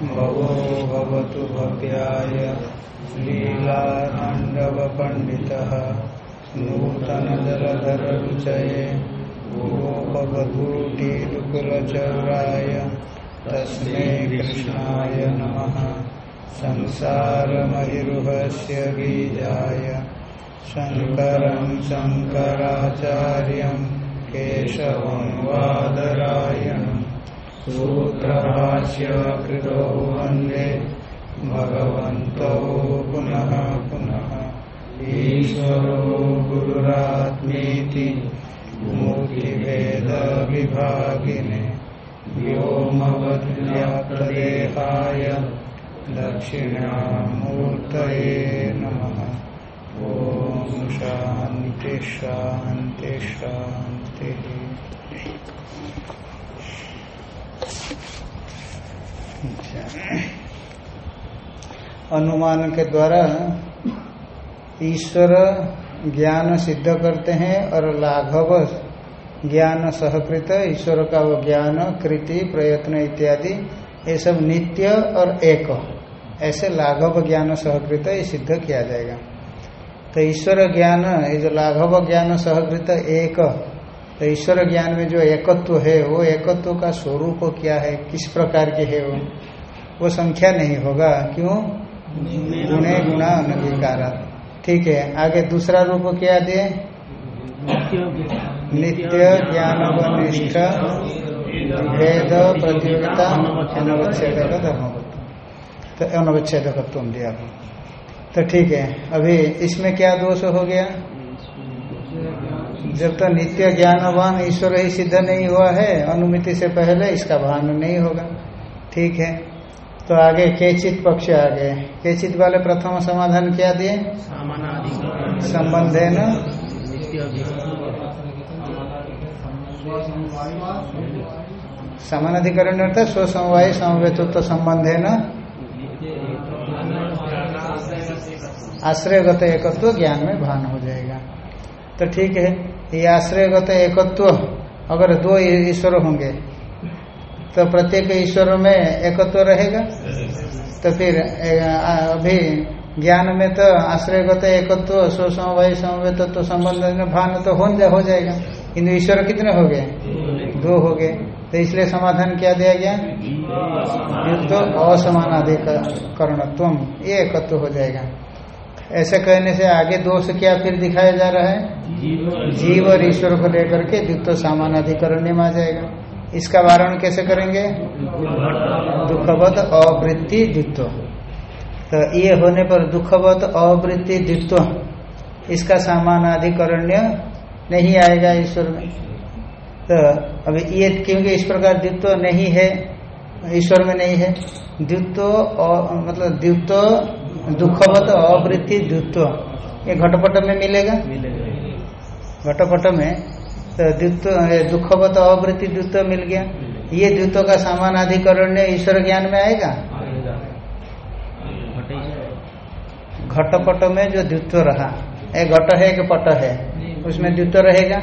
भवो भवतु भव्याय लीलाताण्डवपण्डितः नूतनजलधररुचये गोपवधूटिरुकुलचौराय तस्मै कृष्णाय नमः। संसारमहिरुहस्य बीजाय शङ्करं केशवं वादरायणम् सूत्रभाष्य कृतो वंदे। भगवन्तौ पुनः पुनः। ईश्वरो गुरुरात्मेति मूर्तिभेदविभागिने। व्योमवद्व्याप्रदेहाय दक्षिणामूर्तये नमः। ॐ शान्ति शान्ति शान्तिः। अनुमान के द्वारा ईश्वर ज्ञान सिद्ध करते हैं और लाघव ज्ञान सहकृत, ईश्वर का वो ज्ञान, कृति, प्रयत्न इत्यादि, ये सब नित्य और एक। ऐसे लाघव ज्ञान सहकृत ये सिद्ध किया जाएगा। तो ईश्वर ज्ञान, ये जो लाघव ज्ञान सहकृत एक तो ईश्वर ज्ञान में जो एकत्व है, वो एकत्व का स्वरूप क्या है? किस प्रकार के है वो? वो संख्या नहीं होगा। क्यों? गुणे गुणा अनधिकार। ठीक है, आगे दूसरा रूप क्या दिए नित्य ज्ञान भेद प्रतियोगिता अनवच्छेदक धर्म तो अनवच्छेदकत्व दिया तो ठीक है, अभी इसमें क्या दोष हो गया? जब तक तो नित्य ज्ञानवान ईश्वर ही सिद्ध नहीं हुआ है, अनुमिति से पहले इसका भान नहीं होगा। ठीक है? तो आगे केचित पक्ष आ गए केचित वाले प्रथम समाधान क्या दिए? संबंध है न। समानाधिकरण अर्थात स्वसमवाय, समवेतत्व संबंध है न। आश्रयगत एकत्व ज्ञान में भान हो जाएगा। तो ठीक है। ये आश्रयगत एकत्व अगर दो ईश्वर होंगे तो प्रत्येक ईश्वर में एकत्व रहेगा? तो फिर अभी ज्ञान में तो आश्रयगत एकत्व स्वसमवाय समवेत तो संबंध में भान तो हो जा, हो जाएगा। किन्तु ईश्वर कितने हो गए? दो हो गए। तो इसलिए समाधान क्या दिया गया? युद्ध असमानाधिकरणत्व ये एकत्व हो जाएगा। ऐसे कहने से आगे दोष क्या फिर दिखाया जा रहा है? जीव और ईश्वर को लेकर के द्वित्व सामानाधिकरण में आ जाएगा। इसका वारण कैसे करेंगे? दुखवत अवृत्ति द्वित्व। तो ये होने पर दुखवत अवृत्ति द्वित्व इसका सामानाधिकरण्य नहीं आएगा ईश्वर में। तो अभी ये क्योंकि इस प्रकार द्वित्व नहीं है ईश्वर में नहीं है। द्वित्व मतलब द्वित्व दुखवत अवृत्ति द्वित्व। ये घटपट में मिलेगा? मिलेगा। घटपट में तो द्वित्व दुखवत अवृत्ति द्वित्व मिल गया। ये द्वित्व का सामान अधिकरण ईश्वर ज्ञान में आएगा? घटपट में जो द्वित्व रहा एक घट है एक पट है? उसमें द्वित्व रहेगा?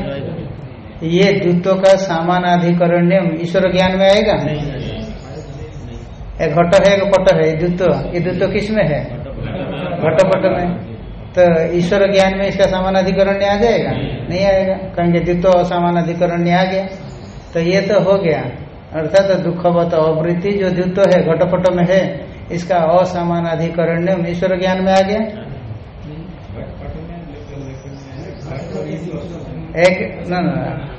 ये द्वित्व का सामानाधिकरण्य ईश्वर ज्ञान में आएगा? एक घट है एक पट है? द्वित्व। ये द्वित्व किसमें है? घटपट में तो ईश्वर ज्ञान में इसका सामानाधिकरण आ जाएगा? नहीं आएगा। कहेंगे, द्वित्व असामानाधिकरण आ गया। तो ये तो हो गया। अर्थात तो दुखवत अवृत्ति जो द्वितो है, घटपट में है, इसका असामानाधिकरण ईश्वर ज्ञान में आ गया? एक, न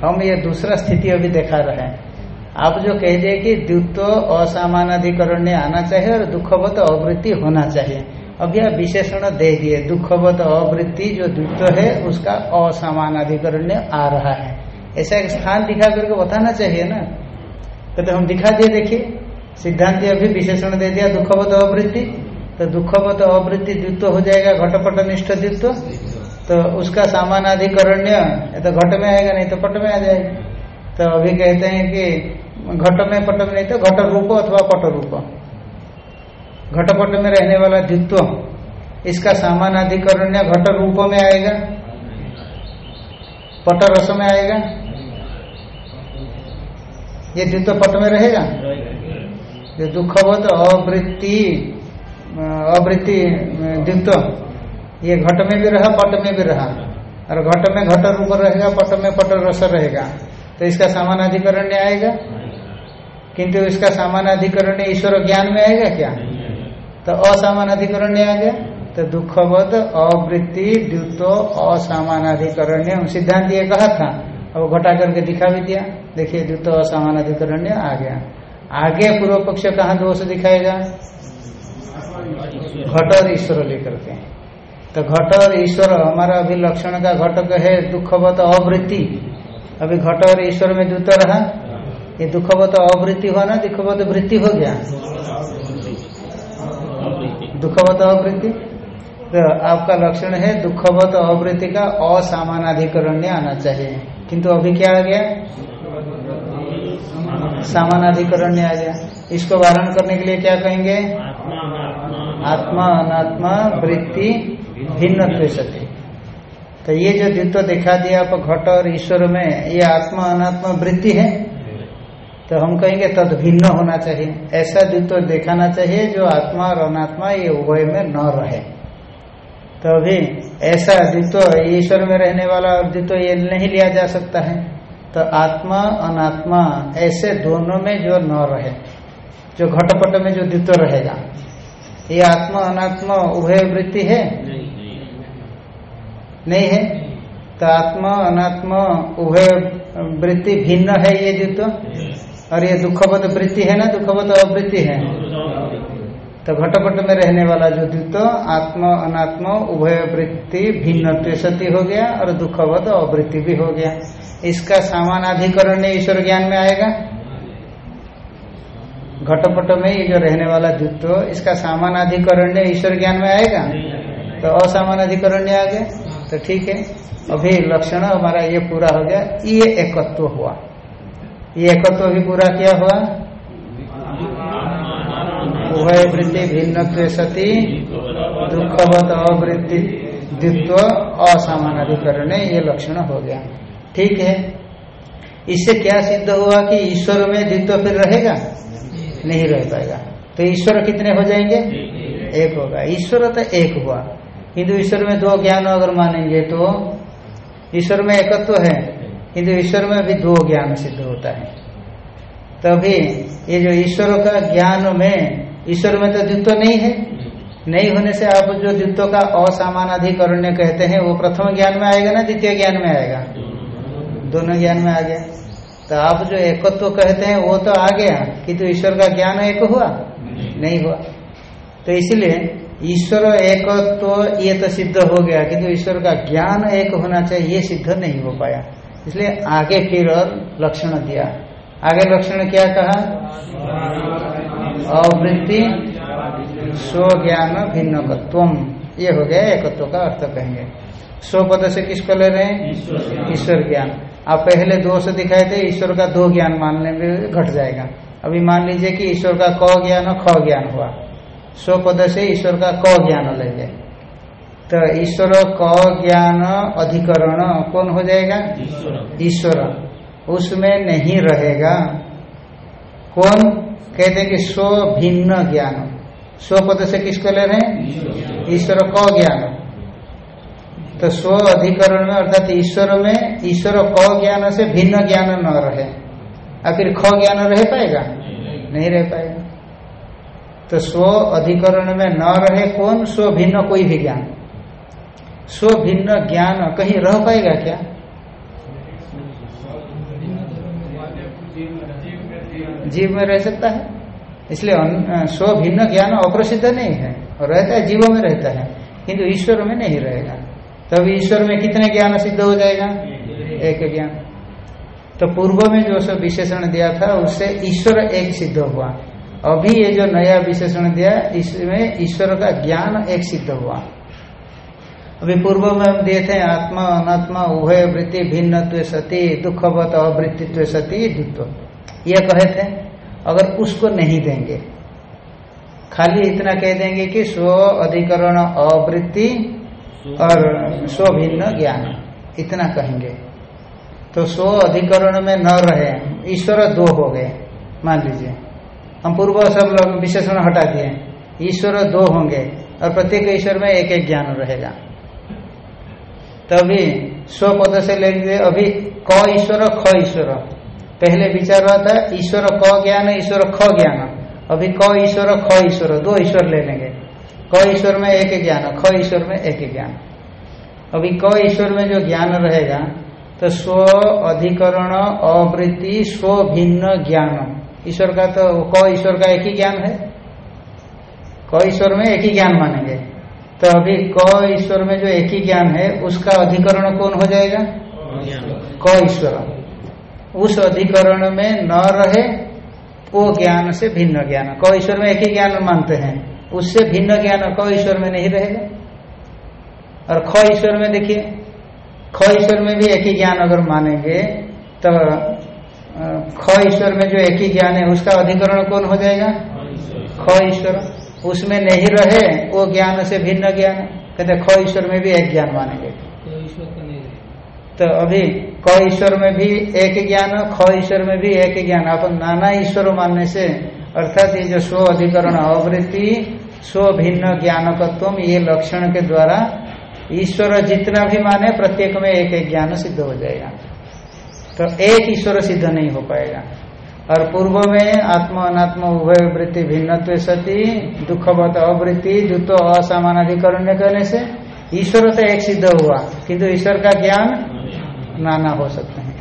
हम ये दूसरा स्थिति अभी दिखा रहे हैं। आप जो कह दिए कि द्वित्व असामानाधिकरण आना चाहिए और दुखवत अवृत्ति होना चाहिए। आप विशेषण दे दिए। दुखवत अवृत्ति जो द्वित्व है, उसका असामानाधिकरण आ रहा है। ऐसा एक स्थान दिखा करके बताना चाहिए ना। तो हम दिखा दिए, देखिए। सिद्धांत अभी विशेषण दे दिया, दुखवत अवृत्ति। तो दुखवत अवृत्ति द्वित्व हो जाएगा, घटपट निष्ठ द्वित्व। तो उसका सामानाधिकरण्य तो घट में आएगा, नहीं तो पट में आ जाएगा। तो अभी कहते हैं कि घट में, पट में नहीं तो घट रूप अथवा पट रूप। घटपट में रहने वाला द्वित्व इसका सामानाधिकरण्य घट रूप में आएगा? पट रस में आएगा? ये द्वित्व पट में रहेगा? जो दुखवत अवृत्ति अवृत्ति, द्वित्व। ये घट में भी रहा, पट में भी रहा। और घट में घट रूप रहेगा, पट में पट रस रहेगा। तो इसका सामान अधिकरण आएगा? किंतु इसका सामान अधिकरण ईश्वर ज्ञान में आएगा क्या? तो असामान अधिकरण आ गया। तो दुखवद अवृत्ति द्युतो असामानाधिकरण्य सिद्धांत ये कहा था। अब घटा करके दिखा भी दिया। देखिए द्युतो असामानाधिकरण्य आ गया। आगे पूर्व पक्ष कहा दोष दिखाएगा? घट और ईश्वर लेकर के। तो घट और ईश्वर, हमारा अभी लक्षण का घटक है दुखवत अवृत्ति। अभी घट और ईश्वर में द्युत रहा। ये दुखवत अवृत्ति हुआ ना? दुखवत वृत्ति हो गया। दुखवत अवृत्ति। तो आपका लक्षण है दुखवत अवृत्ति का असामानाधिकरण्य आना चाहिए। किंतु अभी क्या आ गया? सामानाधिकरण्य आ गया। इसको वारण करने के लिए क्या कहेंगे? आत्मा अनात्मा वृत्ति भिन्न सत्य। तो ये जो द्वित्व दिखा दिया आप घट और ईश्वर में, ये आत्मा अनात्मा वृत्ति है? तो हम कहेंगे तद भिन्न होना चाहिए। ऐसा द्वित्व दिखाना चाहिए जो आत्मा और अनात्मा ये उभय में न रहे। तो अभी ऐसा द्वित्व ईश्वर में रहने वाला और द्वित्व ये नहीं लिया जा सकता है। तो आत्मा अनात्मा ऐसे दोनों में जो न रहे जो घटपट में जो द्वित्व रहेगा। ये आत्मा अनात्मा उभय वृत्ति है? नहीं है? तो आत्मा अनात्मा उभय वृत्ति भिन्न है ये द्वित्व और ये दुखपत वृत्ति है ना दुखपत अवृत्ति है। तो घटपट में रहने वाला जो द्वित्व आत्म, अनात्म, उभय वृत्ति भिन्न सती हो गया और दुखवत अवृत्ति भी हो गया। इसका सामानाधिकरण ईश्वर ज्ञान में आएगा। घटपट में ये जो रहने वाला द्वित्व इसका सामानाधिकरण ईश्वर ज्ञान में आएगा? तो असामानाधिकरण आ गया? तो ठीक है। अभी लक्षण हमारा ये पूरा हो गया। ये एकत्व हुआ। ये एकत्व भी पूरा किया हुआ? उभय वृत्ति भिन्न सती, दुखवत अवृत्ति द्वित्व असामानाधिकरण ये लक्षण हो गया। ठीक है? इससे क्या सिद्ध हुआ कि ईश्वर में द्वित्व फिर रहेगा? नहीं रह पाएगा। तो ईश्वर कितने हो जाएँगे? एक होगा। ईश्वर तो एक हुआ। किंतु ईश्वर में दो ज्ञान अगर मानेंगे तो ईश्वर में एकत्व है। किंतु ईश्वर में भी दो ज्ञान सिद्ध होता है। तभी ये जो ईश्वर का ज्ञान में, ईश्वर में तो द्वित्व नहीं है। नहीं होने से आप जो द्वित्व का असामान अधिकरण्य कहते हैं, वो प्रथम ज्ञान में आएगा ना, द्वितीय ज्ञान में आएगा? दोनों ज्ञान में आ गया। तो आप जो एकत्व कहते हैं, वो तो आ गया, किंतु तो ईश्वर का ज्ञान एक हुआ? नहीं हुआ। तो इसलिए ईश्वर एकत्व ये तो सिद्ध हो गया, किंतु तो ईश्वर का ज्ञान एक होना चाहिए, ये सिद्ध नहीं हो पाया। इसलिए आगे फिर और लक्षण दिया। आगे लक्षण क्या कहा? अवृत्ति स्व ज्ञान भिन्नकत्व ये हो गया एकत्व का अर्थ कहेंगे। स्व पद से किसको ले रहे हैं? ईश्वर ज्ञान। आप पहले दो दोष दिखाए थे, ईश्वर का दो ज्ञान मानने में घट जाएगा। अभी मान लीजिए कि ईश्वर का क ज्ञान और ख ज्ञान हुआ। स्व पद से ईश्वर का क ज्ञान लेंगे तो ईश्वर क ज्ञान अधिकरण कौन हो जाएगा? ईश्वर। उसमें नहीं रहेगा। कौन? कहते हैं कि स्व भिन्न ज्ञान। स्व पद से किसको ले रहे हैं? ईश्वर। क ज्ञान। तो स्व अधिकरण में अर्थात ईश्वर में ईश्वर क ज्ञान से भिन्न ज्ञान न रहे। आखिर ख ज्ञान रह पाएगा? नहीं रह पाएगा। तो स्व अधिकरण में न रहे कौन? स्व भिन्न कोई भी ज्ञान। स्व भिन्न ज्ञान कहीं रह पाएगा क्या? जीव में रह सकता है। इसलिए स्व भिन्न ज्ञान अप्रसिद्ध नहीं है और रहता है, जीवों में रहता है। किंतु ईश्वर में नहीं रहेगा। तब ईश्वर में कितने ज्ञान सिद्ध हो जाएगा? एक ज्ञान। तो पूर्व में जो सब विशेषण दिया था, उससे ईश्वर एक सिद्ध हुआ। अभी ये जो नया विशेषण दिया, इसमें ईश्वर का ज्ञान एक सिद्ध हुआ। अभी पूर्व में हम दिए थे आत्मा, अनात्मा, उभय, वृत्ति भिन्न सती, दुखवत, अवृत्तित्व, सती, द्वित्व। ये कहे थे, अगर उसको नहीं देंगे, खाली इतना कह देंगे कि स्व अधिकरण, अवृत्ति और स्व भिन्न ज्ञान। इतना कहेंगे। तो स्व अधिकरण में न रहे, ईश्वर दो हो गए, मान लीजिए। हम पूर्व सब लोग विशेषण हटा दिए, ईश्वर दो होंगे और प्रत्येक ईश्वर में एक एक ज्ञान रहेगा। तभी स्व पद से ले लीजिए अभी क ईश्वर, ख ईश्वर। पहले विचार रहा था, ईश्वर, क ज्ञान, ईश्वर, ख ज्ञान। अभी क ईश्वर, ख ईश्वर, दो ईश्वर ले लेंगे। क ईश्वर में एक ज्ञान, ख ईश्वर में एक ज्ञान। अभी क ईश्वर में जो ज्ञान रहेगा तो स्व अधिकरण, अवृत्ति, स्व भिन्न ज्ञान। ईश्वर का तो क ईश्वर का एक ही ज्ञान है। क ईश्वर में एक ही ज्ञान मानेंगे। तो अभी क ईश्वर में जो एक ही ज्ञान है उसका अधिकरण कौन हो जाएगा? क ईश्वर। उस अधिकरण में न रहे वो ज्ञान से भिन्न ज्ञान। क ईश्वर में एक ही ज्ञान मानते हैं उससे भिन्न ज्ञान क ईश्वर में नहीं रहेगा। और ख ईश्वर में देखिए ख ईश्वर में भी एक ही ज्ञान अगर मानेंगे तो ख ईश्वर में जो एक ही ज्ञान है उसका अधिकरण कौन हो जाएगा? ख ईश्वर। उसमें नहीं रहे वो ज्ञान से भिन्न ज्ञान। कहते ख ईश्वर में भी एक ज्ञान मानेंगे। तो अभी क ईश्वर में भी एक ज्ञान ख ईश्वर में भी एक ज्ञान। आप नाना ईश्वर मानने से अर्थात ये जो स्व अधिकरण अवृत्ति स्व भिन्न ज्ञान ज्ञानकत्व ये लक्षण के द्वारा ईश्वर जितना भी माने प्रत्येक में एक एक ज्ञान सिद्ध हो जाएगा। तो एक ईश्वर सिद्ध नहीं हो पाएगा। और पूर्व में आत्म अनात्म उभय वृत्ति भिन्न सती, दुखवत अवृत्ति द्युत असामानाधिकरण करने से ईश्वर तो एक सिद्ध हुआ, किंतु ईश्वर का ज्ञान नाना हो सकते हैं।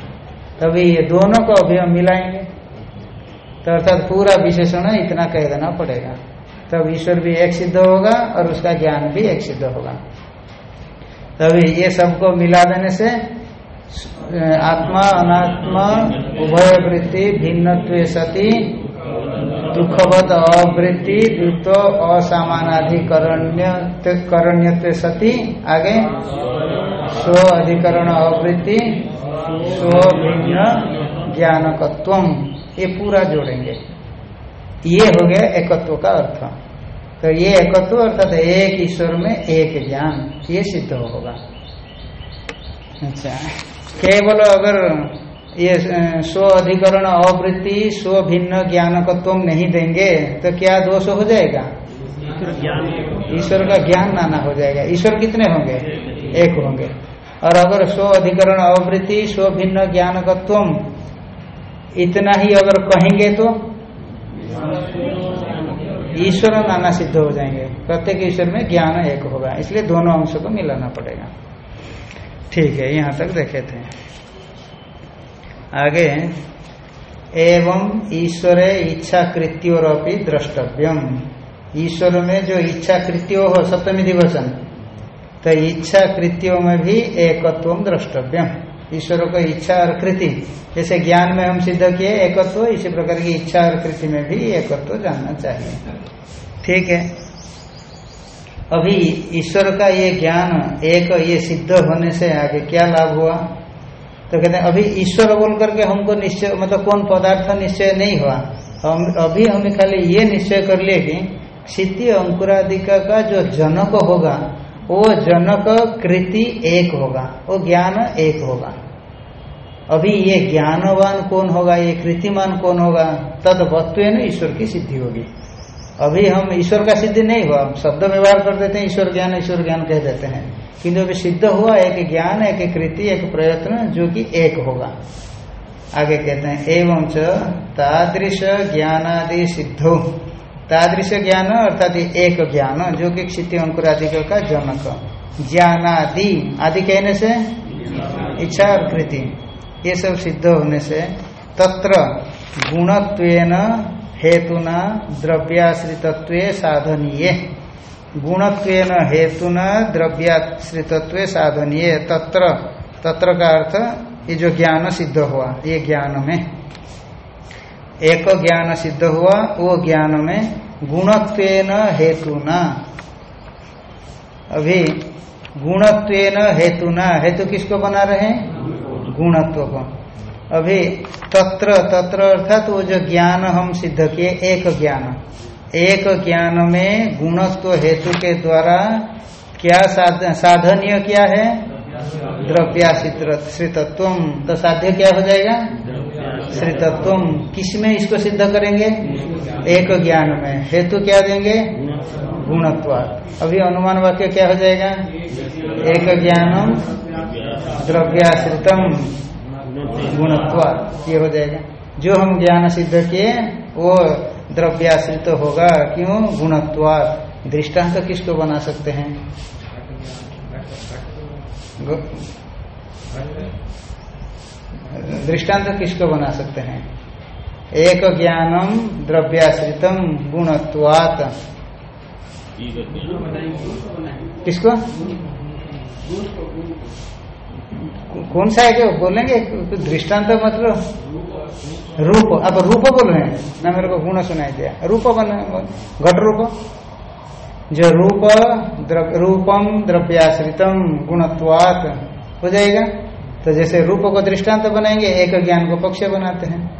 तभी ये दोनों को अभी हम मिलाएँगे। तो अर्थात पूरा विशेषण इतना कह देना पड़ेगा। तब ईश्वर भी एक सिद्ध होगा और उसका ज्ञान भी एक सिद्ध होगा। तभी ये सबको मिला देने से आत्मा, अनात्मा उभय वृत्ति भिन्न सती, दुखवत, अवृत्ति द्वित असामानाधिकरण्य सती, आगे, स्व अधिकरण, अवृत्ति, स्व भिन्न ज्ञानकत्व ये पूरा जोड़ेंगे। ये हो गया एकत्व का अर्थ। तो ये एकत्व अर्थात एक ईश्वर में एक ज्ञान, ये सिद्ध होगा। अच्छा। केवल अगर ये स्व अधिकरण अवृत्ति, स्व भिन्न ज्ञानकत्व नहीं देंगे तो क्या दोष हो जाएगा? ईश्वर का ज्ञान नाना हो जाएगा। ईश्वर कितने होंगे? एक होंगे। और अगर स्व अधिकरण अवृत्ति, स्व भिन्न ज्ञानकत्व इतना ही अगर कहेंगे तो? ईश्वर नाना सिद्ध हो जाएँगे। प्रत्येक ईश्वर में ज्ञान एक होगा, इसलिए दोनों अंशों को मिलाना पड़ेगा। ठीक है, यहाँ तक देखे थे। आगे, एवं ईश्वरे इच्छा कृत्योरपि द्रष्टव्यम। ईश्वर में जो इच्छा कृत्यो हो, सप्तमी दिवसन तो इच्छा कृत्यों में भी एकत्व द्रष्टव्यम। ईश्वर को इच्छा और कृति, जैसे ज्ञान में हम सिद्ध किए एकत्व, इसी प्रकार की इच्छा और कृति में भी एकत्व जानना चाहिए। ठीक है अभी ईश्वर का ये ज्ञान एक ये सिद्ध होने से आगे क्या लाभ हुआ? तो कहते हैं, अभी ईश्वर बोल करके हमको निश्चय मतलब कौन पदार्थ निश्चय नहीं हुआ। हम, अभी हमें खाली ये निश्चय कर लिए कि क्षिति अंकुरादिका का जो जनक होगा, वो जनक कृति एक होगा, वो ज्ञान एक होगा। अभी ये ज्ञानवान कौन होगा, ये कृतिमान कौन होगा? तद वत्व ईश्वर की सिद्धि होगी। अभी हम ईश्वर का सिद्धि नहीं हुआ, हम शब्द व्यवहार कर देते हैं, ईश्वर ज्ञान ईश्वर ज्ञान कह देते हैं। किंतु अभी सिद्ध हुआ, एक ज्ञान, एक कृति, एक प्रयत्न, जो कि एक होगा। आगे कहते हैं, एवं च तादृश ज्ञानादि सिद्धो। तादृश ज्ञान अर्थात एक ज्ञान, जो कि क्षिति अंकुरादि का जनक। ज्ञानादि, आदि कहने से? इच्छा और कृति। ये सब सिद्ध होने से तत्र गुणत्वेन हेतुना द्रव्याश्रितत्व साधनीय। गुणत्वेन हेतुना द्रव्याश्रितत्व साधनीय। तत्र तत्र का अर्थ, ये जो ज्ञान सिद्ध हुआ, ये ज्ञान में। एक ज्ञान सिद्ध हुआ, वो ज्ञान में गुणत्वेन हेतुना। अभी, गुणत्वेन हेतुना हेतु किसको बना रहे हैं? गुणत्व को। अभी तत्र तत्र अर्थात वो जो ज्ञान हम सिद्ध किए, एक ज्ञान। एक ज्ञान में गुणत्व हेतु के द्वारा क्या साधनीय क्या है? द्रव्याश्रितत्व। तो साध्य क्या हो जाएगा? श्रितत्व। किसमें इसको सिद्ध करेंगे? एक ज्ञान में। हेतु क्या देंगे? गुणत्व। अभी अनुमान वाक्य क्या हो जाएगा? एक ज्ञानम द्रव्याश्रितम। गुणत्व ये हो जाएगा। जो हम ज्ञान सिद्ध किए वो द्रव्याश्रित तो होगा। क्यों? गुणत्वात दृष्टांत तो किसको बना सकते हैं? दृष्टांत तो किसको बना सकते हैं? एक ज्ञानम द्रव्याश्रितम गुणत्वात। किसको? कौन सा है क्या बोलेंगे? दृष्टांत मतलब रूप। अब रूप बोल रहे हैं। ना मेरे को गुण सुनाई दिया। रूप बन घट रूप। जो रूप द्रव, रूपम द्रव्याश्रितम गुणत्वात। हो जाएगा? तो जैसे रूप को दृष्टांत बनाएँगे एक ज्ञान को पक्ष बनाते हैं।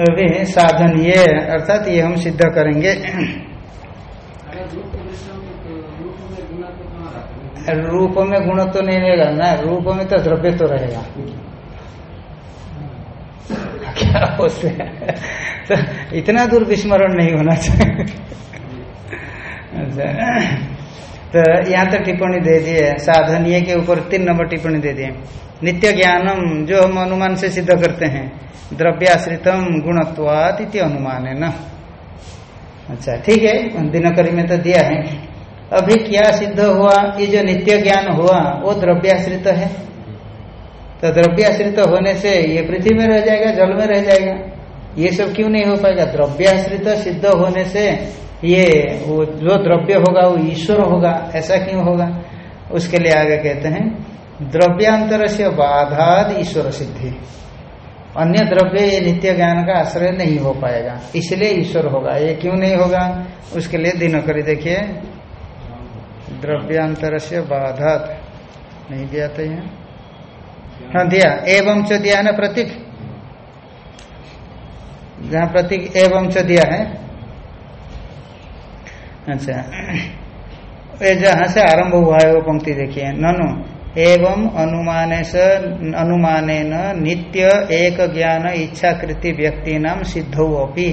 अभी साधन ये अर्थात ये हम सिद्ध करेंगे। रूप में गुण तो नहीं रहेगा ना, रूप में तो द्रव्य तो रहेगा। क्या हैं तो इतना दूर विस्मरण नहीं होना चाहिए। अच्छा। तो यहाँ तो टिप्पणी दे दिए साधनीय के ऊपर तीन नंबर टिप्पणी दे दिए नित्य ज्ञानम, जो हम अनुमान से सिद्ध करते हैं, द्रव्याश्रितम गुणत्वात इति अनुमान है ना अच्छा ठीक है दिनकरी में तो दिया है। अभी क्या सिद्ध हुआ? ये जो नित्य ज्ञान हुआ, वो द्रव्याश्रित है। तो द्रव्याश्रित होने से ये पृथ्वी में रह जाएगा, जल में रह जाएगा। ये सब क्यों नहीं हो पाएगा? द्रव्याश्रित सिद्ध होने से ये, वो जो द्रव्य होगा, वो ईश्वर होगा, ऐसा क्यों होगा? उसके लिए आगे कहते हैं, द्रव्यांतर से बाधाद ईश्वर सिद्धि। अन्य द्रव्य ये नित्य ज्ञान का आश्रय नहीं हो पाएगा। इसलिए ईश्वर होगा। ये क्यों नहीं होगा? उसके लिए दिन करी देखिए। द्रव्यांतर से बाधात। नहीं दिया तो यहाँ हाँ दिया। एवं च दिया है ना प्रतीक। जहाँ प्रतीक एवं च दिया है। अच्छा। ये जहाँ से आरंभ हुआ है वो पंक्ति देखिए। ननु, एवं अनुमान अनुमान नित्य एक ज्ञान इच्छाकृति व्यक्ति नाम सिद्धौ अपी।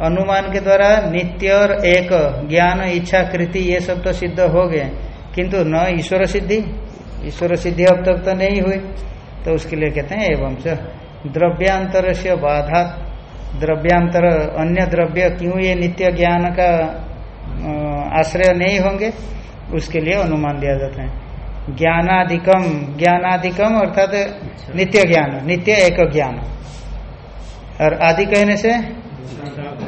अनुमान के द्वारा नित्य और एक, ज्ञान, इच्छा, कृति, ये सब तो सिद्ध हो गए। किंतु न ईश्वर सिद्धि ईश्वर सिद्धि अब तक तो नहीं हुई। तो उसके लिए कहते हैं, एवं से द्रव्यांतर से बाधा, द्रव्यांतर, अन्य द्रव्य, क्यों ये नित्य ज्ञान का आश्रय नहीं होंगे? उसके लिए अनुमान दिया जाता है। ज्ञानाधिकम ज्ञानाधिकम अर्थात नित्य ज्ञान, नित्य एक ज्ञान। और आदि कहने से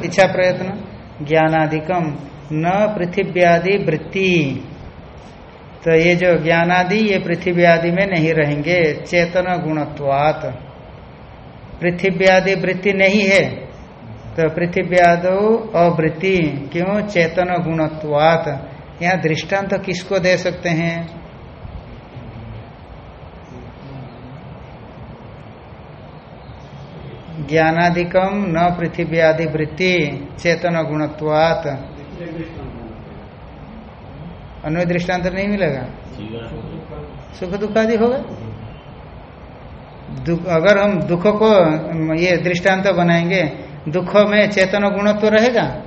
इच्छा प्रयत्न ज्ञानादिकम न पृथ्व्यादि वृत्ति। तो ये जो ज्ञानादि, ये पृथ्वी आदि में नहीं रहेंगे, चेतन गुणत्वात। पृथ्व्यादि वृत्ति नहीं है तो पृथ्व्यादो अवृत्ति। क्यों? चेतन गुणत्वात। यहाँ दृष्टांत तो किसको दे सकते हैं? ज्ञानादिकम न पृथ्वी आदि वृत्ति चेतन गुणत्वात अन्य दृष्टांत नहीं मिलेगा? सुख दुख आदि होगा अगर हम दुख को, ये दृष्टांत बनाएँगे, दुख में चेतन गुणत्व रहेगा?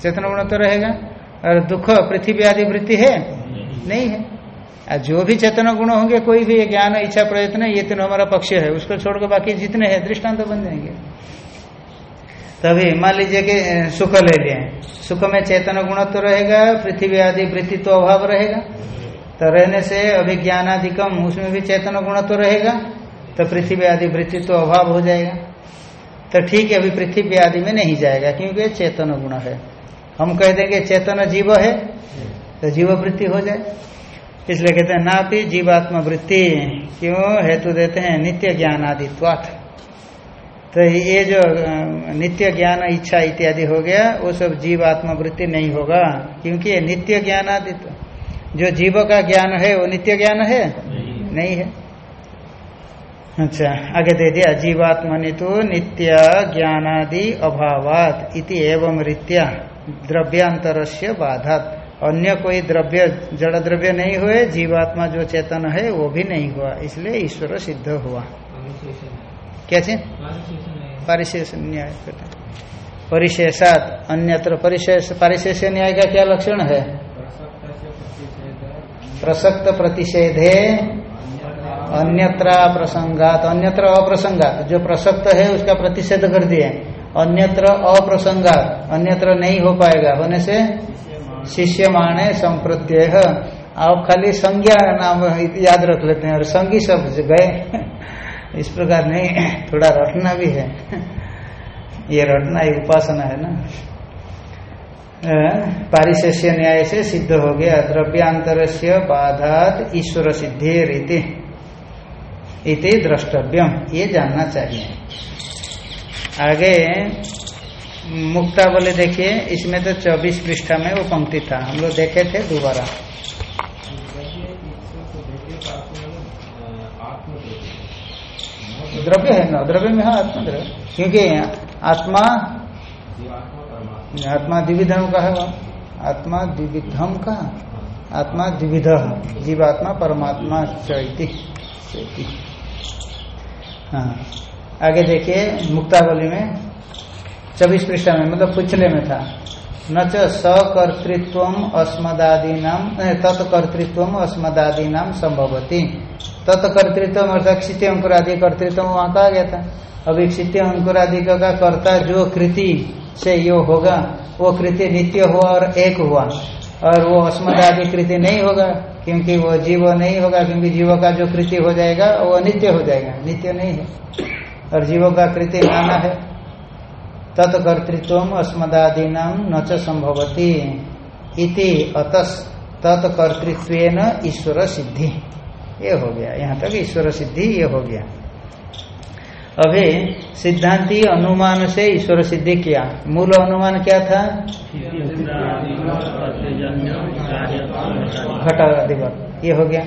चेतन गुणत्व रहेगा? और दुख पृथ्वी आदि वृत्ति है? नहीं है। जो भी चेतन गुण होंगे, कोई भी ज्ञान, इच्छा, प्रयत्न, ये तीनों हमारा पक्ष है। उसको छोड़कर बाकी जितने हैं, दृष्टांत तो बन जाएँगे। तभी मान लीजिए कि सुख ले लिए सुख में चेतन गुण तो रहेगा, पृथ्वी आदि वृत्ति तो अभाव रहेगा। तो रहने से अभी ज्ञान आदि कम उसमें भी चेतन गुण तो रहेगा तो पृथ्वी आदि वृत्ति तो अभाव हो जाएगा। तो ठीक है, अभी पृथ्वी आदि में नहीं जाएगा, क्योंकि चेतन गुण है। हम कह देंगे चेतन जीव है तो जीव वृत्ति हो जाए। इसलिए कहते हैं नापि जीवात्मा वृत्ति क्यों? हेतु देते हैं नित्य ज्ञान आदित्वात तो ये जो नित्य ज्ञान इच्छा इत्यादि हो गया वो सब जीवात्मा वृत्ति नहीं होगा क्योंकि ये नित्य ज्ञान आदित्य जो जीव का ज्ञान है वो नित्य ज्ञान है? नहीं, नहीं है। अच्छा आगे दे दिया जीवात्मा तो नित्य ज्ञानादि अभावात इति एवं रीत्या द्रव्यांतर से बाधात। अन्य कोई द्रव्य जड़ द्रव्य नहीं हुए जीवात्मा जो चेतन है वो भी नहीं हुआ। इसलिए ईश्वर सिद्ध हुआ। क्या चीज़? पारिशेष न्याय परिशेषात अन्यत्र परिशेष पारिशेष न्याय का क्या लक्षण है? प्रसक्त प्रतिषेधे अन्यत्र प्रसंगात अन्यत्र अप्रसंगात। जो प्रसक्त है उसका प्रतिषेध कर दिए। अन्यत्र अप्रसंगात अन्यत्र नहीं हो पाएगा। होने से शिष्य माने संप्रत्यय। आप खाली संज्ञा नाम याद रख लेते हैं, और संगी सब गए। इस प्रकार नहीं, थोड़ा रटना भी है। ये रटना ही उपासना है ना। पारिशेष्य न्याय से सिद्ध हो गया। द्रव्यांतर से बाधात ईश्वर सिद्धि रीति इति द्रष्टव्यम। ये जानना चाहिए। आगे मुक्ता बोले, देखिए, इसमें तो 24 पृष्ठा में वो पंक्ति था। हम लोग देखे थे दोबारा। द्रव्य है ना? द्रव्य में है आत्मा द्रव्य क्योंकि आत्मा आत्मा द्विविधम का है आत्मा द्विविधम का? आत्मा द्विविध। जीवात्मा, परमात्मा चैती। हाँ। आगे देखिए मुक्तावली में चौबीस पृष्ठा में मतलब पिछले में था। न च सकर्तृत्व अस्मदादी नाम तत्कर्तृत्व अस्मदादी नाम संभवती। तत्कर्तृत्व अर्थात क्षित्य अंकुरादि कर्तृत्व वहाँ कहा गया था। अभी क्षित्य अंकुरादि का कर्ता जो कृति से यो होगा, वो कृति नित्य हुआ और एक हुआ। और वो अस्मदादि कृति नहीं होगा, क्योंकि वो जीव नहीं होगा, क्योंकि जीव का जो कृति हो जाएगा, वो नित्य हो जाएगा। नित्य नहीं है। और जीवों का कृति नाना है। तत्कर्तृत्व अस्मदादी नाम न संभवती इति तत्कर्तृत्व ईश्वर सिद्धि ये हो गया। यहाँ तक ईश्वर सिद्धि ये हो गया। अभी सिद्धांति अनुमान से ईश्वर सिद्धि किया। मूल अनुमान क्या था? घटाधिपत। ये हो गया।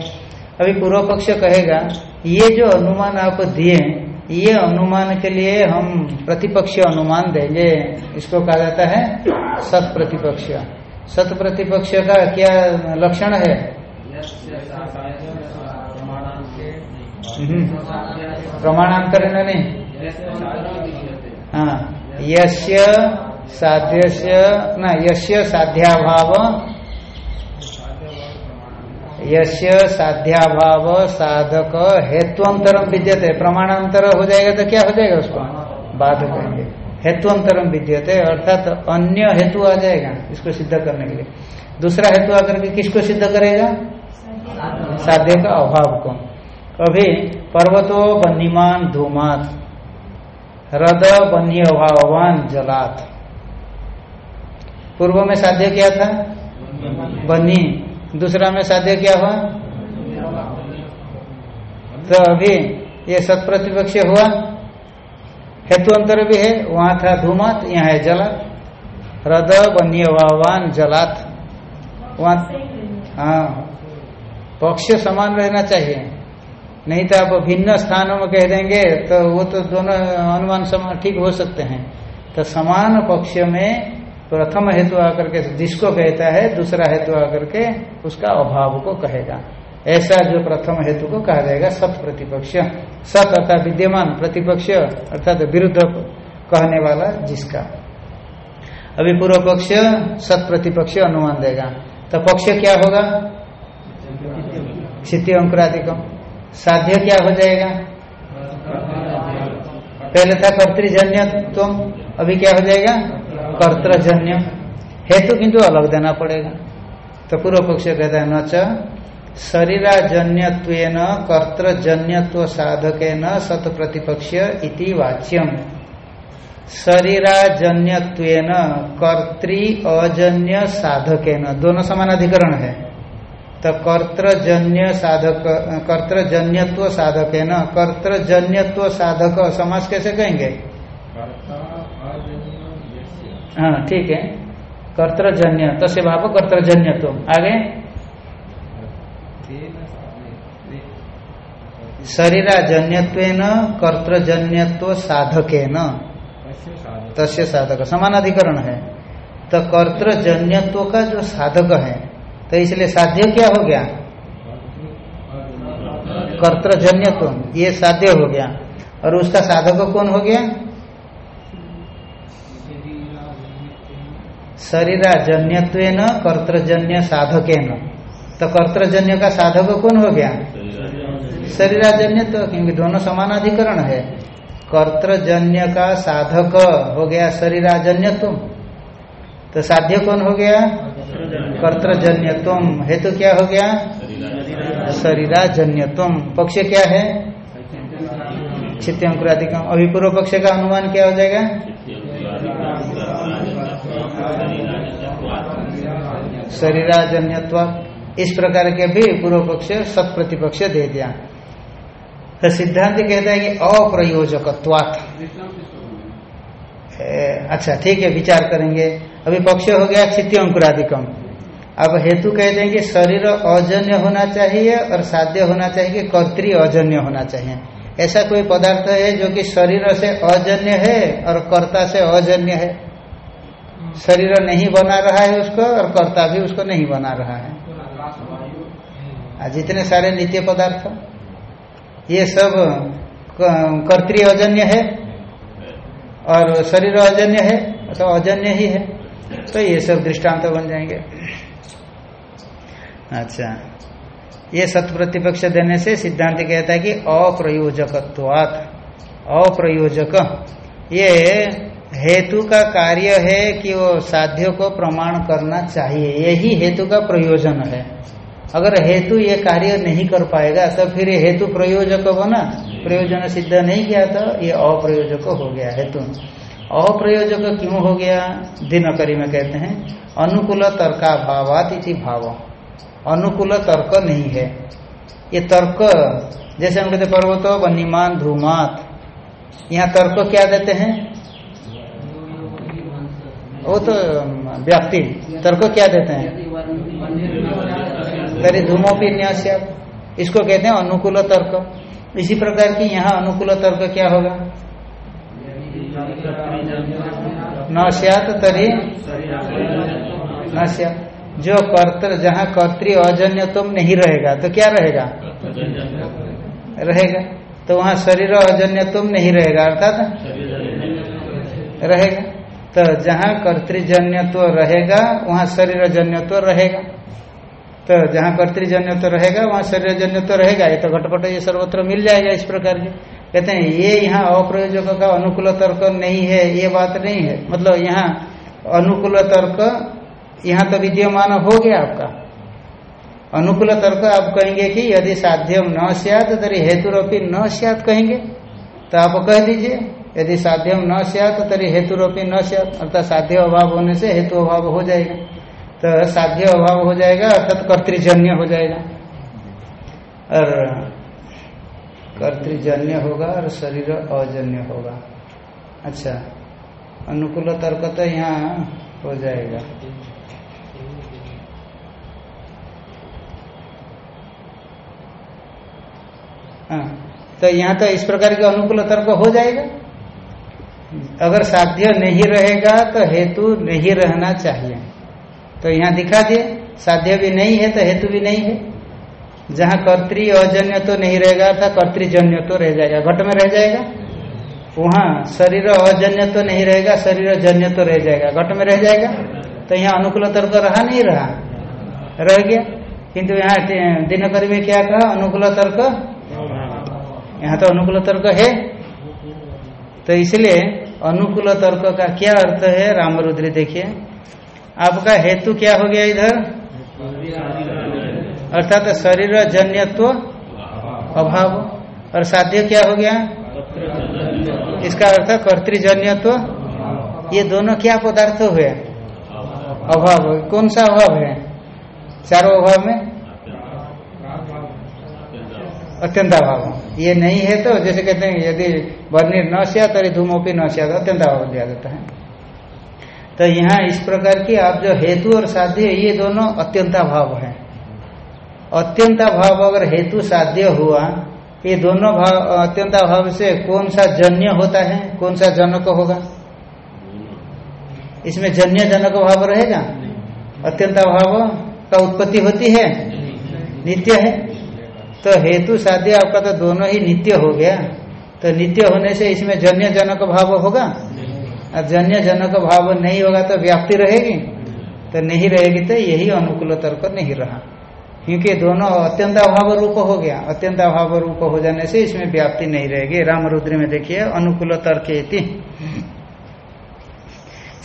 अभी पूर्व पक्ष कहेगा, ये जो अनुमान आप दिए ये अनुमान के लिए हम प्रतिपक्ष अनुमान देंगे। इसको कहा जाता है सत प्रतिपक्ष सत प्रतिपक्ष का क्या लक्षण है? हम्म। प्रमाणांतर नहीं। हाँ। यश्य साध्य न यश्य साध्याभाव यश्य साध्याभाव साधक हेत्वंतरम विद्यते। प्रमाणांतर हो जाएगा तो क्या हो जाएगा उसको? बाध कहेंगे। हेत्वंतरम विद्यते, अर्थात तो अन्य हेतु आ जाएगा इसको सिद्ध करने के लिए। दूसरा हेतु आकर के किसको सिद्ध करेगा? साध्य का अभाव को। अभी पर्वतो बन्नीमान धूमात हृद बन्नी अभावान जलात। पूर्व में साध्य क्या था? बन्नी दूसरा में साध्य क्या हुआ? तो अभी ये सत प्रतिपक्ष हुआ। हेतु अंतर भी है, वहाँ था धूमत, यहाँ है जलात। हृदय बन्यवान जलात। वहाँ हाँ। पक्ष समान रहना चाहिए। नहीं तो आप भिन्न स्थानों में कह देंगे तो वो तो दोनों अनुमान समान ठीक हो सकते हैं। तो समान पक्ष में प्रथम हेतु आकर के जिसको कहता है, दूसरा हेतु आकर के उसका अभाव को कहेगा। ऐसा जो प्रथम हेतु को कहा जाएगा, सत प्रतिपक्ष। सत अर्थात विद्यमान, प्रतिपक्ष अर्थात विरुद्ध कहने वाला जिसका। अभी पूर्व पक्ष सत प्रतिपक्ष अनुमान देगा। तो पक्ष क्या होगा? क्षिति अंकुराधिकम साध्य क्या हो जाएगा? पहले था कर्तजन्य तुम अभी क्या हो जाएगा? कर्तजन्य हेतु किंतु अलग देना पड़ेगा। तो पूर्व पक्ष कहता है न शरीराजन्यत्व कर्तजन्यत्व साधक न सत प्रतिपक्ष इति वाच्यम। शरीराजन्यत्व कर्तृ अजन्य साधक दोनों समान अधिकरण है। तो कर्तजन्य साधक कर्तजन्यत्व साधक न कर्तजन्यत्व साधक समाज कैसे कहेंगे? हाँ ठीक है। कर्तजन्य तस्य भाव कर्तजन्य तो आगे? शरीराजन्यत्व कर्तजन्यत्व साधक तस्य साधक। समानाधिकरण है। तो कर्तजन्यत्व का जो साधक है तो इसलिए साध्य क्या हो गया? कर्तजन्यत्व ये साध्य हो गया। और उसका साधक कौन हो गया? शरीराजन्यत्व न कर्तजन्य साधक न तो कर्तजन्य का साधक कौन हो गया? शरीराजन्य तो क्योंकि दोनों समान अधिकरण है। कर्तजन्य का साधक हो गया शरीराजन्य तुम तो साध्य कौन हो गया? कर्तजन्य तुम हेतु क्या हो गया? शरीराजन्य तुम पक्ष क्या है? चित्तंकुराधिकम अभी पूर्व पक्ष का अनुमान क्या हो जाएगा? शरीराजन्यत्व, इस प्रकार के भी पूर्व पक्ष, सत प्रतिपक्ष दे दिया। तो सिद्धांत कहता है कि अप्रयोजकत्वात्। अच्छा ठीक है, विचार करेंगे। अभी पक्ष हो गया क्षित्य अंकुराधिकम अब हेतु कहते हैं कि शरीर अजन्य होना चाहिए और साध्य होना चाहिए कि कर्तरी अजन्य होना चाहिए। ऐसा कोई पदार्थ है जो कि शरीर से अजन्य है और कर्ता से अजन्य है? शरीर नहीं बना रहा है उसको और कर्ता भी उसको नहीं बना रहा है। जितने सारे नित्य पदार्थ, ये सब कर्तरी अजन्य है और शरीर अजन्य है तो अजन्य ही है तो ये सब दृष्टांत तो बन जाएँगे। अच्छा ये सत प्रतिपक्ष देने से सिद्धांत कहता है कि अप्रयोजकत्वात्, अप्रयोजक, ये हेतु का कार्य है कि वो साध्य को प्रमाण करना चाहिए। यही हेतु का प्रयोजन है। अगर हेतु ये कार्य नहीं कर पाएगा तो फिर हेतु प्रयोजक बना प्रयोजन सिद्ध नहीं किया तो ये अप्रयोजक हो गया हेतु। अप्रयोजक क्यों हो गया? दिनकरी में कहते हैं, अनुकूल तर्का भावात इति भाव। अनुकूल तर्क नहीं है। ये तर्क, जैसे हम कहते पर्वतो वन्यमान धूमात। यहाँ तर्क क्या देते हैं? वो तो व्याप्ति। तर्क क्या देते हैं? तरी धूमोपी न्यास इसको कहते हैं अनुकूल तर्क। इसी प्रकार की यहाँ अनुकूल तर्क क्या होगा? न सियात तरी न जो कर्त, जहाँ कर्तृ अजन्य तुम नहीं रहेगा तो क्या रहेगा? रहेगा। तो वहाँ शरीर अजन्य तुम नहीं रहेगा, अर्थात? रहेगा। तो जहाँ कर्तृजन्यत्व रहेगा, वहाँ शरीर जन्यत्व रहेगा। तो जहाँ कर्तृजन्यत्व रहेगा, वहाँ शरीर जन्यत्व रहेगा। ये तो घटपट ये सर्वत्र मिल जाएगा इस प्रकार के कहते हैं, ये यहाँ अप्रयोजक का अनुकूल तर्क नहीं है, ये बात नहीं है। मतलब यहाँ अनुकूल तर्क, यहाँ तो विद्यमान हो गया आपका। अनुकूल तर्क आप कहेंगे कि यदि साध्यम न सियात तरी हेतुरपी न सियात कहेंगे। तो आप कह दीजिए। यदि साध्यम न सियात, तरी हेतुरपी न सियात। अर्थात साध्य अभाव होने से हेतु अभाव हो जाएगा। तो साध्य अभाव हो जाएगा, अर्थात कर्तृजन्य हो जाएगा। और कर्तृजन्य होगा और शरीर अजन्य होगा। अच्छा अनुकूल तर्क तो यहाँ हो जाएगा। हाँ तो यहाँ तो इस प्रकार के अनुकूल तर्क हो जाएगा। अगर साध्य नहीं रहेगा तो हेतु नहीं रहना चाहिए। तो यहाँ दिखा दिए, साध्य भी नहीं है तो हेतु भी नहीं है। जहाँ कर्तृ अजन्य तो नहीं रहेगा, अर्थात कर्तृजन्य तो रह जाएगा, घट में रह जाएगा। वहाँ शरीर अजन्य तो नहीं रहेगा, शरीर जन्य तो रह जाएगा, घट में रह जाएगा। तो यहाँ अनुकूल तर्क रहा नहीं रहा, रह गया। किंतु यहाँ दिनकर में क्या कहा अनुकूल तर्क यहाँ तो अनुकूल तर्क है। तो इसलिए अनुकूल तर्क का क्या अर्थ है? रामरुद्री देखिए। आपका हेतु क्या हो गया इधर? अर्थात शरीर जन्यत्व अभाव। और साध्य क्या हो गया? इसका अर्थ कर्तृजन्यत्व। ये दोनों क्या पदार्थ हुए? अभाव। कौन सा अभाव है? चारों अभाव में? अत्यंताभाव ये नहीं है तो जैसे कहते हैं, यदि वर्णिर न सिया तरी धूमोपी न सिया तो अत्यंताभाव दिया जाता है। तो यहाँ इस प्रकार की आप जो हेतु और साध्य ये दोनों अत्यंताभाव है। अत्यंताभाव अगर हेतु साध्य हुआ, ये दोनों भाव अत्यंताभाव से कौन सा जन्य होता है? कौन सा जनक होगा? इसमें जन्य जनक भाव रहेगा? अत्यंताभाव का उत्पत्ति होती है? नित्य है? तो हेतु साध्य आपका तो दोनों ही नित्य हो गया। तो नित्य होने से इसमें जन्य जनक भाव होगा? और जन्य जनक भाव नहीं होगा तो व्याप्ति रहेगी? तो नहीं रहेगी तो यही अनुकूल तर्क नहीं रहा। क्योंकि दोनों अत्यंत अभाव रूप हो गया। अत्यंत अभाव रूप हो जाने से इसमें व्याप्ति नहीं रहेगी। रामरुद्र में देखिए अनुकूल तर्क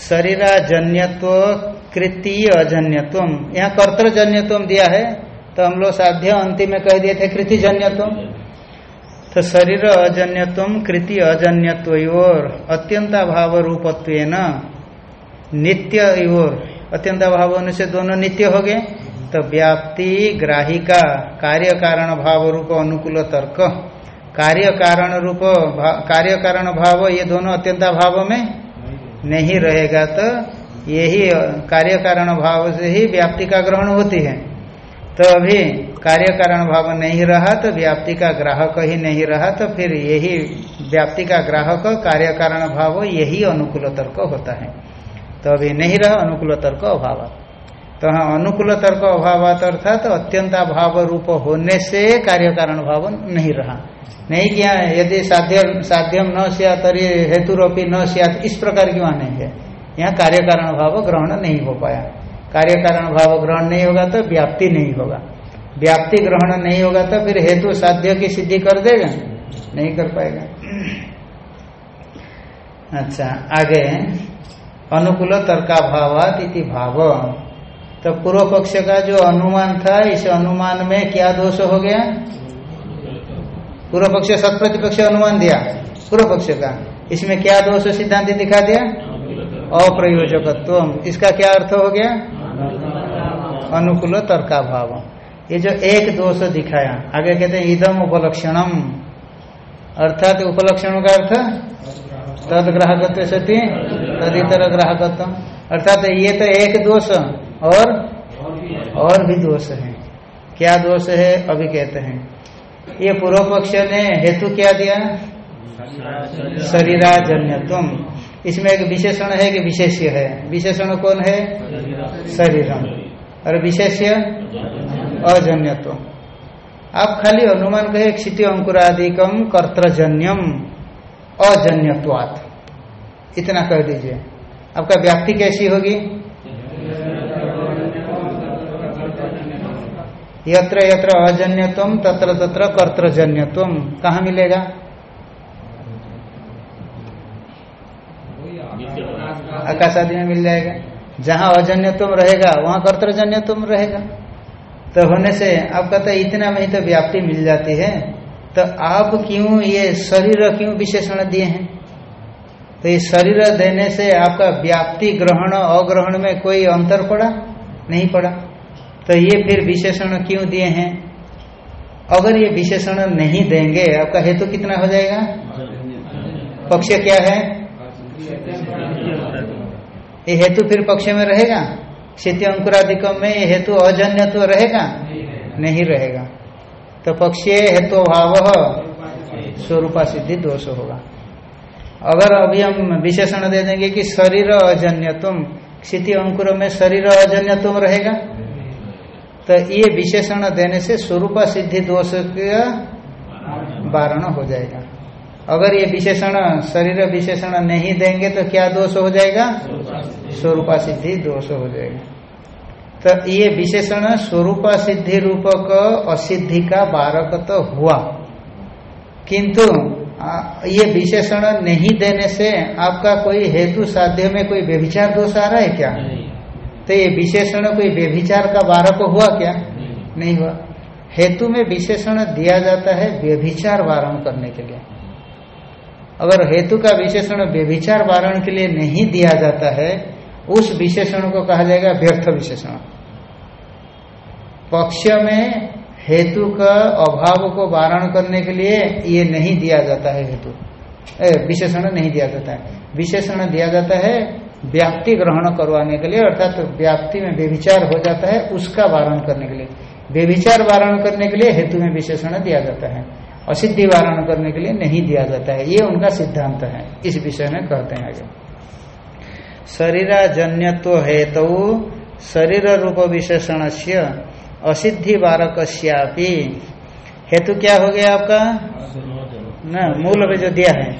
शरीराजन्यत्व कृतीय अजन्यत्व यहाँ कर्तजन्यत्व दिया है। तो हम लोग साध्य अंतिम में कह दिए थे कृति कृतिजन्यत्व तो शरीर अजन्यत्व कृति अजन्यत्व और अत्यंताभाव रूपत्व नित्य और अत्यंताभाव होने से दोनों नित्य हो गए। तो व्याप्ति, ग्राहिका कार्य कारण भाव रूप, अनुकूल तर्क। कार्य कारण रूप कार्य कारण भाव, ये दोनों अत्यंताभाव में नहीं रहेगा। तो यही कार्य कारण भाव से ही व्याप्ति का ग्रहण होती है। तो अभी कार्य कारण भाव नहीं रहा तो व्याप्ति का ग्राहक ही नहीं रहा तो फिर यही व्याप्ति का ग्राहक कार्य कारण भाव, यही अनुकूल तर्क होता है। तो अभी नहीं रहा अनुकूल तर्क अभाव। तो हाँ अनुकूल तर्क अभाव अर्थात तो अत्यंता भाव रूप होने से कार्य कारण भाव नहीं रहा। नहीं किया, यदि साध्य साध्यम न सिया, तरी हेतुरोपी न सिया इस प्रकार की है यहाँ कार्य कारण भाव ग्रहण नहीं हो पाया। कार्य कारण भाव ग्रहण नहीं होगा तो व्याप्ति नहीं होगा। व्याप्ति ग्रहण नहीं होगा तो फिर हेतु साध्य की सिद्धि कर देगा। नहीं कर पाएगा। अच्छा आगे, अनुकूल तर्का भावात इति भाव तो पूर्व पक्ष का जो अनुमान था, इस अनुमान में क्या दोष हो गया? पूर्व पक्ष, सत प्रतिपक्ष अनुमान दिया। पूर्व पक्ष का। इसमें क्या दोष सिद्धांत दिखा दिया? अप्रयोजकत्व इसका क्या अर्थ हो गया? अनुकूल तर्का भाव ये जो एक दोष दिखाया, आगे कहते हैं, इदम उपलक्षणम। अर्थात उपलक्षण का अर्थ? तद ग्राहकत्व सती, तदितर ग्राहकत्व अर्थात ये तो एक दोष और और भी दोष है। क्या दोष है? अभी कहते हैं। ये पूर्व पक्ष ने हेतु क्या दिया? शरीराजन्यत्म इसमें एक विशेषण है कि विशेष्य है। विशेषण कौन है? शरीरम। और विशेष्य अजन्यत्व आप खाली अनुमान कहे, क्षिति अंकुरादिकम कर्तजन्यम, अजन्यत्वात। इतना कह दीजिए। आपका व्याप्ति कैसी होगी? यत्र यत्र अजन्यत्व तत्र तत्र कर्तजन्यत्व कहा मिलेगा? आकाश आदि में मिल जाएगा। जहाँ अजन्यत्व रहेगा, वहाँ कर्तजन्यत्व रहेगा। तो होने से आपका तो इतना में ही तो व्याप्ति मिल जाती है। तो आप क्यों ये शरीर क्यों विशेषण दिए हैं? तो ये शरीर देने से आपका व्याप्ति, ग्रहण, अग्रहण में कोई अंतर पड़ा? नहीं पड़ा। तो ये फिर विशेषण क्यों दिए हैं? अगर ये विशेषण नहीं देंगे, आपका हेतु तो कितना हो जाएगा? पक्ष क्या है? ये हेतु फिर पक्ष में रहेगा? स्थिति अंकुराधिकम में ये हेतु अजन्य तो रहेगा? नहीं रहेगा। तो पक्ष हेतु भाव स्वरूपा सिद्धि दोष होगा। अगर अभी हम विशेषण दे देंगे कि शरीर अजन्यत्म क्षिति अंकुर में शरीर अजन्य तुम रहेगा? तो ये विशेषण देने से स्वरूप सिद्धि दोष का वारण हो जाएगा। अगर ये विशेषण शरीर विशेषण नहीं देंगे तो क्या दोष हो जाएगा? स्वरूपा सिद्धि दोष हो जाएगा। तो ये विशेषण स्वरूपा सिद्धि रूपक असिद्धि का बारक तो हुआ। किंतु ये विशेषण नहीं देने से आपका कोई हेतु साध्य में कोई व्यभिचार दोष आ रहा है क्या? तो ये विशेषण कोई व्यभिचार का बारक हुआ क्या? नहीं। हुआ। हेतु में विशेषण दिया जाता है व्यभिचार वारण करने के लिए। अगर हेतु का विशेषण व्यभिचार वारण के लिए नहीं दिया जाता है, उस विशेषण को कहा जाएगा व्यर्थ विशेषण। पक्ष में हेतु का अभाव को वारण करने के लिए ये नहीं दिया जाता है हेतु। विशेषण नहीं दिया जाता है। विशेषण दिया जाता है व्याप्ति ग्रहण करवाने के लिए, अर्थात तो व्याप्ति में व्यभिचार हो जाता है उसका वारण करने के लिए। व्यभिचार वारण करने के लिए हेतु में विशेषण दिया जाता है। असिद्धि वारण करने के लिए नहीं दिया जाता है। ये उनका सिद्धांत है। इस विषय में कहते हैं आगे। शरीराजन्यत्व हेतु शरीर रूप विशेषण से असिद्धि वारक हेतु क्या हो गया आपका? न, मूल में जो दिया है।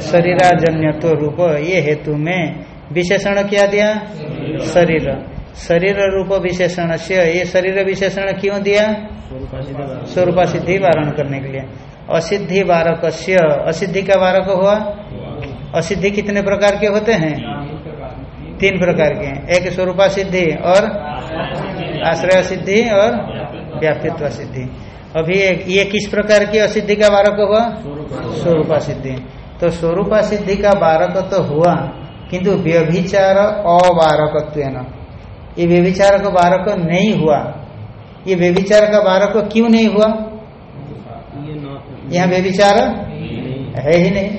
शरीराजन्य तो रूप, ये हेतु में विशेषण क्या दिया? शरीर। शरीर रूप विशेषण से ये शरीर विशेषण क्यों दिया? स्वरूपा सिद्धि वारण करने के लिए। असिद्धि बारक असिद्धि का बारक हुआ? असिद्धि कितने प्रकार के होते हैं? तीन प्रकार के एक स्वरूपा सिद्धि और आश्रय सिद्धि और व्याप्तित्व सिद्धि अभी एक ये किस प्रकार की असिद्धि का बारक हुआ? स्वरूपा सिद्धि तो स्वरूपा सिद्धि का बारक तो हुआ, किंतु व्यभिचार अबारकत्व ये व्यभिचार का बारक नहीं हुआ। ये व्यभिचार का बारक क्यों नहीं हुआ? यहाँ व्यभिचार? है ही नहीं।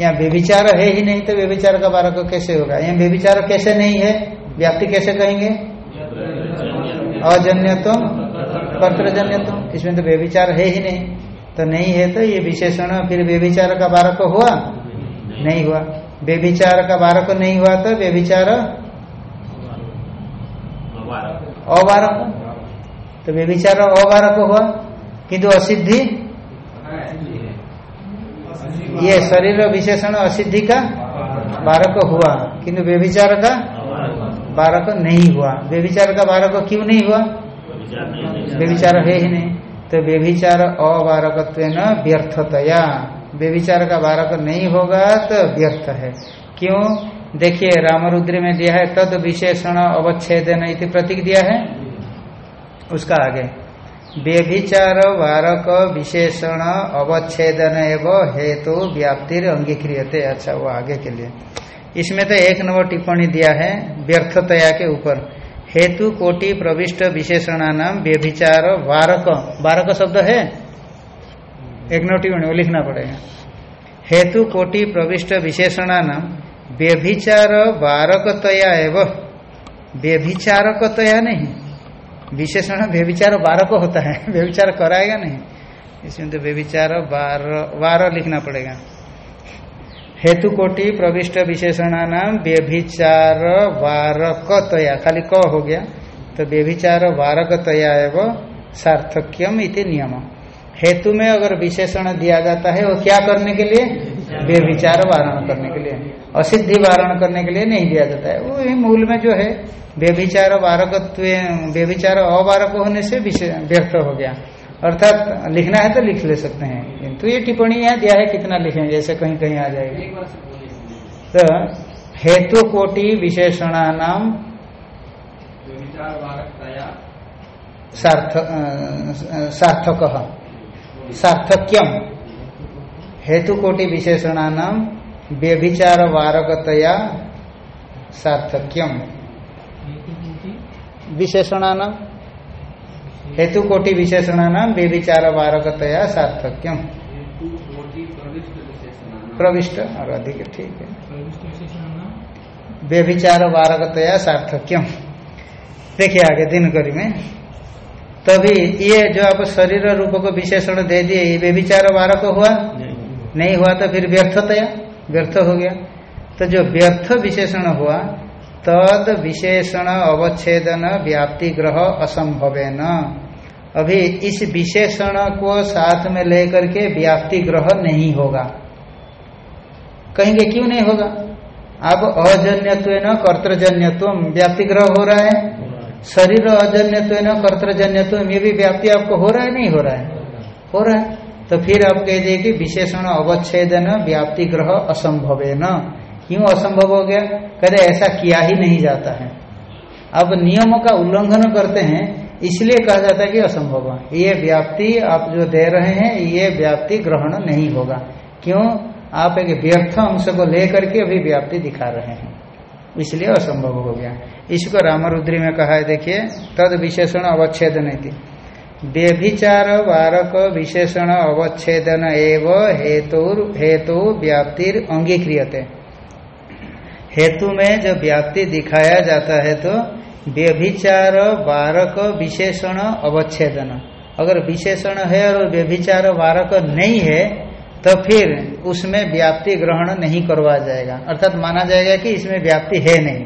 यहाँ व्यभिचार है ही नहीं तो व्यभिचार का बारक कैसे होगा? यहाँ व्यभिचार कैसे नहीं है? व्याप्ति कैसे कहेंगे? अजन्यत्व कर्तजन्यत्व। इसमें तो व्यभिचार है ही नहीं। तो नहीं है तो ये विशेषण फिर व्यभिचार का बारक हुआ? नहीं हुआ। व्यभिचार का बारक नहीं हुआ तो व्यभिचार अबारक। तो व्यभिचार अबारक हुआ? किंतु असिद्धि ये शरीर विशेषण असिद्धि का बारक हुआ, किंतु व्यभिचार का बारक नहीं हुआ। व्यभिचार का बारक क्यों नहीं हुआ? व्यभिचार है ही नहीं। तो व्यभिचार अबारकत्व न व्यर्थतया। व्यभिचार का बारक नहीं होगा तो व्यर्थ है। क्यों? देखिए, रामरुद्र में दिया है तद विशेषण अवच्छेदन इति प्रतीक दिया है। उसका आगे। व्यभिचार वारक विशेषण अवच्छेदन एवं हेतु व्याप्तिर अंगीक्रियते। अच्छा वो आगे के लिए। इसमें तो एक नंबर टिप्पणी दिया है, व्यर्थतया के ऊपर। हेतु कोटि प्रविष्ट विशेषणा नाम व्यभिचार वारक। वारक शब्द है? एक नंबर टिप्पणी, वो लिखना पड़ेगा। हेतु कोटि प्रविष्ट विशेषणा नाम व्यभिचार वारकतया एवं। व्यभिचारकतया नहीं। विशेषण व्यविचार बारह को होता है। व्यभिचार कराएगा नहीं। इसमें तो व्यभिचार बार, वार लिखना पड़ेगा। हेतु कोटि प्रविष्ट विशेषणा नाम व्यभिचार वारकतया। खाली क हो गया। तो व्यभिचार वारकतया एवं सार्थक्यम इति नियम। हेतु में अगर विशेषण दिया जाता है, वो क्या करने के लिए? व्यभिचार वारण करने के लिए। असिद्धि वारण करने के लिए नहीं दिया जाता है। वो ही मूल में जो है व्यभिचार वारकत्व व्यभिचार अवारक होने से व्यर्थ हो गया। अर्थात लिखना है तो लिख ले सकते हैं। किंतु ये टिप्पणी यहाँ दिया है कितना लिखें जैसे कहीं कहीं आ जाएगा। तो हेतु कोटि विशेषणा नाम सार्थक। सार्थक्यम। हेतु कोटि विशेषणा नाम व्यभिचार वारकतया सार्थक्यम। विशेषणा नाम हेतु कोटि विशेषणा नाम व्यभिचार वारकतया सार्थक्यम प्रविष्ट और अधिक ठीक है। व्यभिचार वारकतया सार्थक्यम। देखिए आगे दिनकरी में। तभी ये जो आप शरीर रूप को विशेषण दे दिए ये व्यभिचार वारक हुआ नहीं, हुआ तो फिर व्यर्थतया व्यर्थ हो गया। तो जो व्यर्थ विशेषण हुआ तद विशेषण अवच्छेदन व्याप्ति ग्रह असंभव न अभी इस विशेषण को साथ में लेकर के व्याप्ति ग्रह नहीं होगा। कहेंगे क्यों नहीं होगा? अब अजन्यत्व न कर्तजन्यत्व व्याप्ति ग्रह हो रहा है। शरीर अजन्यत्व न कर्तजन्यत्व ये भी व्याप्ति आपको हो रहा है नहीं हो रहा है? हो रहा है। तो फिर आप कह दिए कि विशेषण अवच्छेदन व्याप्ति ग्रह असंभव है न क्यों असंभव हो गया? कहते ऐसा किया ही नहीं जाता है। अब नियमों का उल्लंघन करते हैं, इसलिए कहा जाता है कि असंभव ये व्याप्ति आप जो दे रहे हैं, ये व्याप्ति ग्रहण नहीं होगा। क्यों? आप एक व्यर्थ अंश को लेकर के अभी व्याप्ति दिखा रहे हैं। इसलिए असंभव हो गया। इसको रामरुद्री में कहा है, देखिए तद विशेषण अवच्छेद नहीं थी व्यभिचार वारक विशेषण अवच्छेदन एव हेतु हेतु व्याप्तिर अंगीक्रियते। हेतु में जब व्याप्ति दिखाया जाता है तो व्यभिचार वारक विशेषण अवच्छेदन। अगर विशेषण है और व्यभिचार वारक नहीं है तो फिर उसमें व्याप्ति ग्रहण नहीं करवा जाएगा। अर्थात माना जाएगा कि इसमें व्याप्ति है नहीं।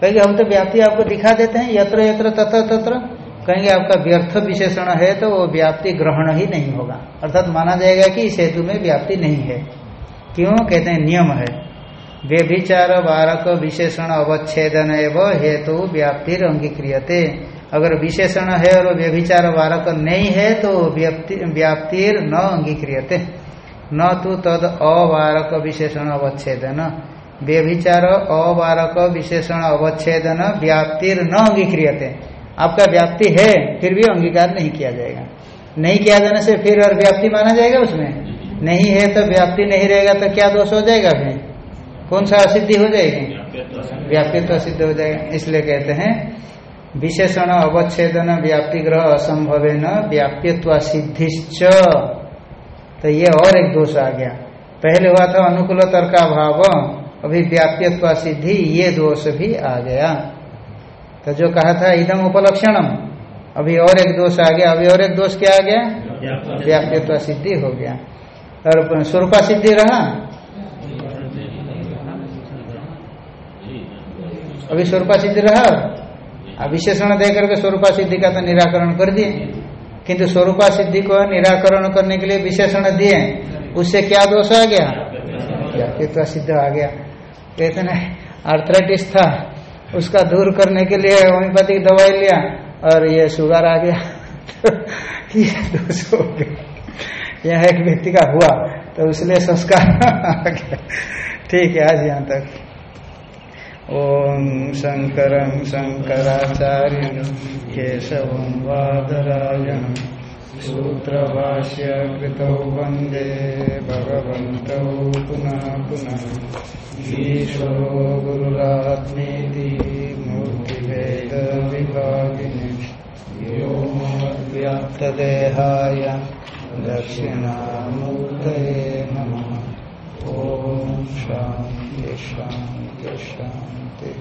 कहेंगे हम तो व्याप्ति आपको दिखा देते हैं, यत्र यत्र तत्र तत्र। कहेंगे आपका व्यर्थ विशेषण है तो वो व्याप्ति ग्रहण ही नहीं होगा। अर्थात माना जाएगा कि इस हेतु में व्याप्ति नहीं है। क्यों? कहते हैं, नियम है। व्यभिचार, वारक, विशेषण, अवच्छेदन एवं हेतु व्याप्ति अंगीक्रियते अगर विशेषण है और व्यभिचार, वारक नहीं है तो व्याप्तिर न अंगीक्रियते। न तो तद अवारक विशेषण, अवच्छेदन। व्यभिचार, अवारक विशेषण, अवच्छेदन, व्याप्तिर न अंगीक्रियते। आपका व्याप्ति है, फिर भी अंगीकार नहीं किया जाएगा। नहीं किया जाने से फिर और व्याप्ति माना जाएगा उसमें? नहीं है तो व्याप्ति नहीं रहेगा तो क्या दोष हो जाएगा फिर? कौन सा असिद्धि हो जाएगी? व्याप्तित्व तो सिद्ध हो जाएगा। इसलिए कहते हैं, विशेषण अवच्छेदन व्याप्ति ग्रह असंभव न व्याप्यत्व सिद्धिश्च। तो ये और एक दोष आ गया। पहले हुआ था अनुकूल तर्का भाव अभी व्याप्यत्व सिद्धि, ये दोष भी आ गया। तो जो कहा था, इदम उपलक्षणम। अभी और एक दोष आ गया, अभी और एक दोष क्या आ गया? व्याप्यत्व सिद्धि हो गया। और स्वरूपा सिद्धि रहा? अभी स्वरूपा सिद्धि रहा? विशेषण दे करके स्वरूपा सिद्धि का तो निराकरण कर दिए। किंतु स्वरूपा सिद्धि को निराकरण करने के लिए विशेषण दिए। उससे क्या दोष आ गया? व्याप्यत्व सिद्ध आ गया। कहते ना आर्थराइटिस था। उसका दूर करने के लिए होम्योपैथिक दवाई लिया और ये शुगर आ गया। ये दोष हो गया यह एक व्यक्ति का हुआ तो उसलिए संस्कार ठीक है, आज यहाँ तक। ॐ शङ्करं शङ्कराचार्यं केशवं वादरायणं सूत्रभाष्य कृतौ वंदे भगवन्तौ पुनः पुनः। ईश्वरो गुरुरात्मेति मूर्तिभेदविभागिने व्योमव्याप्तदेहाय दक्षिणामूर्तये नमः। ॐ शान्ति शान्ति शान्ति।